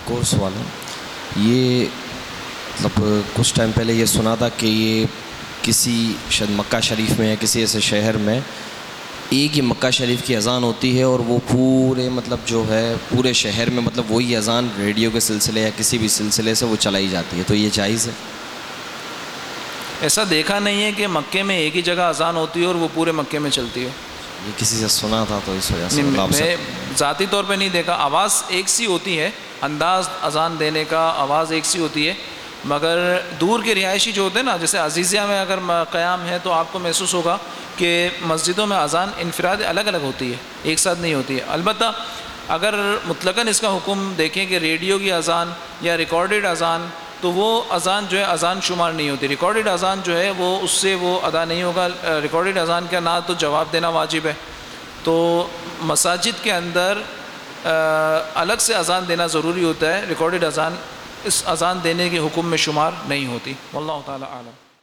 ایک اور سوال ہے۔ یہ مطلب کچھ ٹائم پہلے یہ سنا تھا کہ یہ کسی شاید مکہ شریف میں یا کسی ایسے شہر میں ایک ہی مکہ شریف کی اذان ہوتی ہے اور وہ پورے مطلب جو ہے پورے شہر میں مطلب وہی اذان ریڈیو کے سلسلے یا کسی بھی سلسلے سے وہ چلائی جاتی ہے۔ تو یہ جائز ہے؟ ایسا دیکھا نہیں ہے کہ مکے میں ایک ہی جگہ اذان ہوتی ہے اور وہ پورے مکے میں چلتی ہے۔ یہ کسی سے سنا تھا تو اس وجہ سے میں ذاتی طور پہ نہیں دیکھا آواز ایک سی ہوتی ہے انداز اذان دینے کا آواز ایک سی ہوتی ہے مگر دور کے رہائشی جو ہوتے ہیں نا جیسے عزیزیہ میں اگر قیام ہے تو آپ کو محسوس ہوگا کہ مسجدوں میں اذان انفراد الگ الگ ہوتی ہے ایک ساتھ نہیں ہوتی ہے۔ البتہ اگر مطلقاً اس کا حکم دیکھیں کہ ریڈیو کی اذان یا ریکارڈڈ اذان تو وہ اذان جو ہے اذان شمار نہیں ہوتی۔ ریکارڈڈ اذان جو ہے وہ اس سے وہ ادا نہیں ہوگا۔ ریکارڈڈ اذان کا نہ تو جواب دینا واجب ہے۔ تو مساجد کے اندر الگ سے اذان دینا ضروری ہوتا ہے۔ ریکارڈڈ اذان، اس اذان دینے کے حکم میں شمار نہیں ہوتی۔ واللہ تعالی عالم۔